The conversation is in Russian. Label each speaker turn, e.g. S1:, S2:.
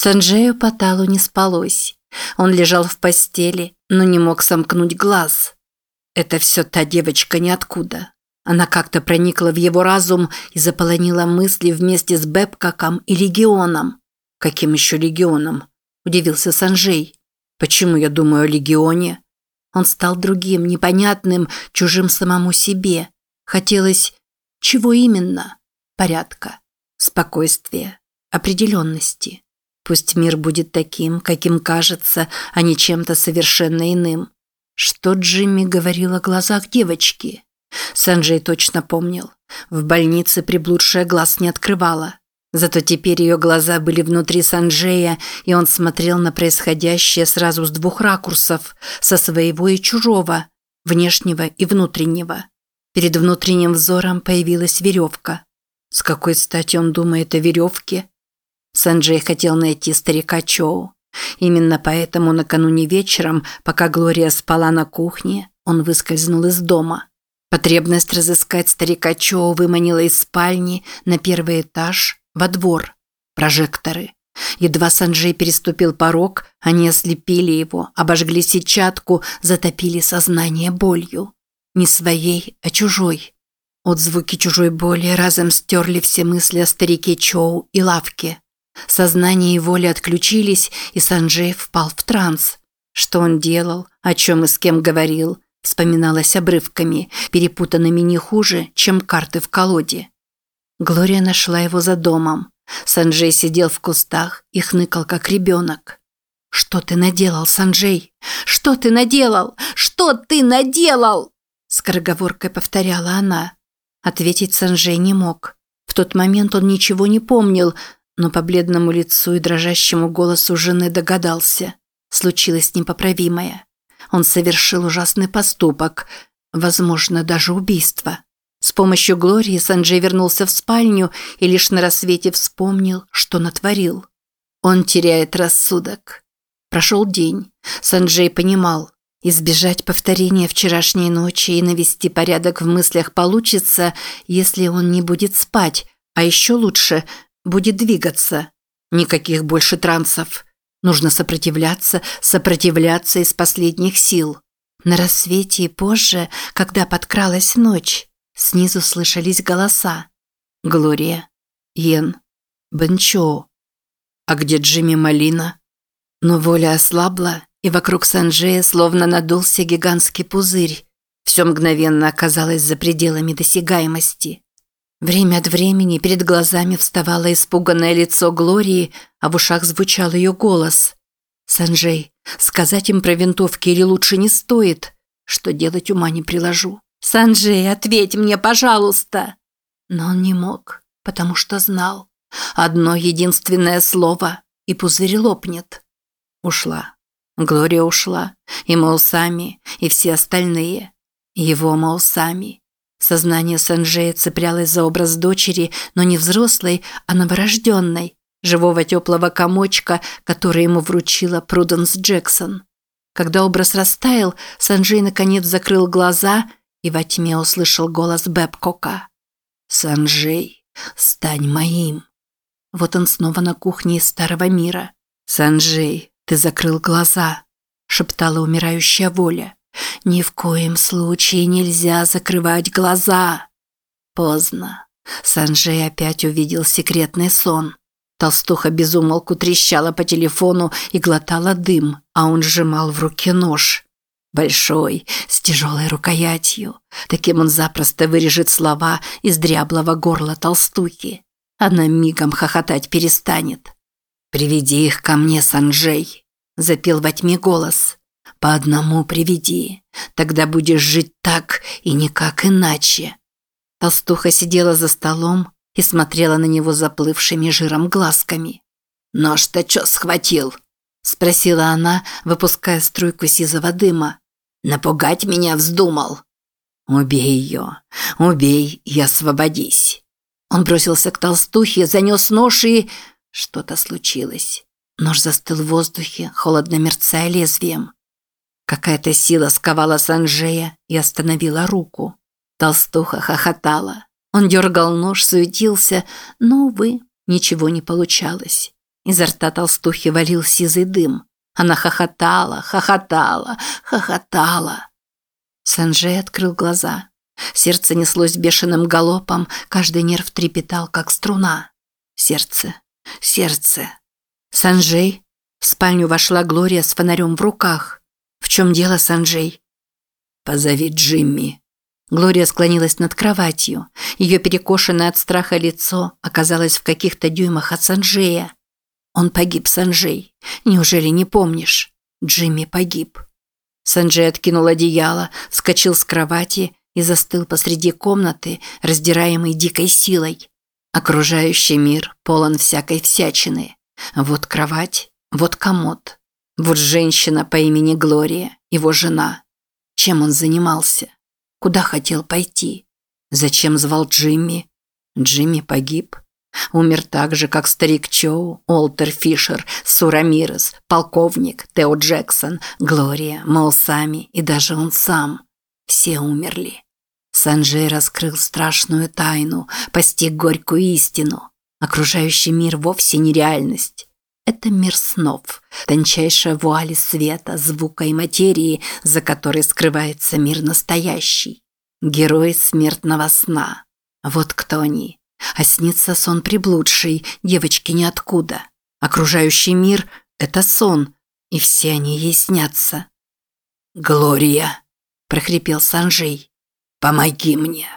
S1: Санджею Паталу не спалось. Он лежал в постели, но не мог сомкнуть глаз. Это все та девочка ниоткуда. Она как-то проникла в его разум и заполонила мысли вместе с Бэбкаком и Легионом. «Каким еще Легионом?» – удивился Санжей. «Почему я думаю о Легионе?» Он стал другим, непонятным, чужим самому себе. Хотелось... Чего именно? Порядка, спокойствия, определенности. Пусть мир будет таким, каким кажется, а не чем-то совершенно иным. Что Джимми говорил о глазах девочки? Санджей точно помнил. В больнице приблудшая глаз не открывала. Зато теперь ее глаза были внутри Санджея, и он смотрел на происходящее сразу с двух ракурсов, со своего и чужого, внешнего и внутреннего. Перед внутренним взором появилась веревка. С какой стати он думает о веревке? Санджей хотел найти старика Чоу. Именно поэтому накануне вечером, пока Глория спала на кухне, он выскользнул из дома. Потребность разыскать старика Чоу выманила из спальни на первый этаж во двор. Прожекторы. Едва Санджей переступил порог, они ослепили его, обожгли сетчатку, затопили сознание болью. Не своей, а чужой. Отзвуки чужой боли разом стерли все мысли о старике Чоу и лавке. Сознание и воля отключились, и Санджей впал в транс. Что он делал, о чем и с кем говорил, вспоминалось обрывками, перепутанными не хуже, чем карты в колоде. Глория нашла его за домом. Санджей сидел в кустах и хныкал, как ребенок. «Что ты наделал, Санджей? Что ты наделал? Что ты наделал?» Скороговоркой повторяла она. Ответить Санджей не мог. В тот момент он ничего не помнил, но по бледному лицу и дрожащему голосу жены догадался. Случилось непоправимое. Он совершил ужасный поступок, возможно, даже убийство. С помощью Глории Санджей вернулся в спальню и лишь на рассвете вспомнил, что натворил. Он теряет рассудок. Прошел день. Санджей понимал, избежать повторения вчерашней ночи и навести порядок в мыслях получится, если он не будет спать, а еще лучше – будет двигаться. Никаких больше трансов. Нужно сопротивляться, сопротивляться из последних сил. На рассвете и позже, когда подкралась ночь, снизу слышались голоса. Глория, Йен, Бенчо. А где Джимми Малина? Но воля ослабла, и вокруг Санджея словно надулся гигантский пузырь. Все мгновенно оказалось за пределами досягаемости. Время от времени перед глазами вставало испуганное лицо Глории, а в ушах звучал ее голос. «Санджей, сказать им про винтовки или лучше не стоит? Что делать ума не приложу. Санджей, ответь мне, пожалуйста!» Но он не мог, потому что знал. Одно единственное слово, и пузырь лопнет. Ушла. Глория ушла. И Маусами, и все остальные. Его Маусами. Сознание Санджея цеплялось за образ дочери, но не взрослой, а новорожденной, живого теплого комочка, который ему вручила Пруденс Джексон. Когда образ растаял, Санджей наконец закрыл глаза и во тьме услышал голос Бэбкока. «Санджей, стань моим!» Вот он снова на кухне из Старого мира. «Санджей, ты закрыл глаза!» – шептала умирающая воля. Ни в коем случае нельзя закрывать глаза. Поздно. Санджей опять увидел секретный сон. Толстуха безумолку трещала по телефону и глотала дым, а он сжимал в руке нож. Большой, с тяжелой рукоятью. Таким он запросто вырежет слова из дряблого горла толстухи. Она мигом хохотать перестанет. «Приведи их ко мне, Санджей», – запел во тьме голос. По одному приведи, тогда будешь жить так и никак иначе. Толстуха сидела за столом и смотрела на него заплывшими жиром глазками. «Нож-то чё схватил?» – спросила она, выпуская струйку сизого дыма. «Напугать меня вздумал?» «Убей ее, убей и освободись». Он бросился к толстухе, занес нож и... Что-то случилось. Нож застыл в воздухе, холодно мерцая лезвием. Какая-то сила сковала Санжея и остановила руку. Толстуха хохотала. Он дергал нож, суетился, но, увы, ничего не получалось. Изо рта толстухи валил сизый дым. Она хохотала, хохотала, хохотала. Санджей открыл глаза. Сердце неслось бешеным галопом, каждый нерв трепетал, как струна. Сердце, сердце. Санджей. В спальню вошла Глория с фонарем в руках. В чем дело, Санджей?
S2: Позови Джимми.
S1: Глория склонилась над кроватью. Ее перекошенное от страха лицо оказалось в каких-то дюймах от Санджея. Он погиб, Санджей. Неужели не помнишь? Джимми погиб. Санджей откинул одеяло, вскочил с кровати и застыл посреди комнаты, раздираемый дикой силой. Окружающий мир полон всякой всячины. Вот кровать, вот комод. Вот женщина по имени Глория, его жена. Чем он занимался? Куда хотел пойти? Зачем звал Джимми? Джимми погиб. Умер так же, как старик Чоу, Олтер Фишер, Сурамирес, полковник, Тео Джексон, Глория, Маусами и даже он сам. Все умерли. Санджей раскрыл страшную тайну, постиг горькую истину. Окружающий мир вовсе не реальность. Это мир снов, тончайшая вуаль света, звука и материи, за которой скрывается мир настоящий. Герои смертного сна. Вот кто они. А снится сон приблудший, девочки ниоткуда. Окружающий мир – это сон, и все они ей снятся.
S2: «Глория!»
S1: – прохрипел Санжей.
S2: «Помоги мне!»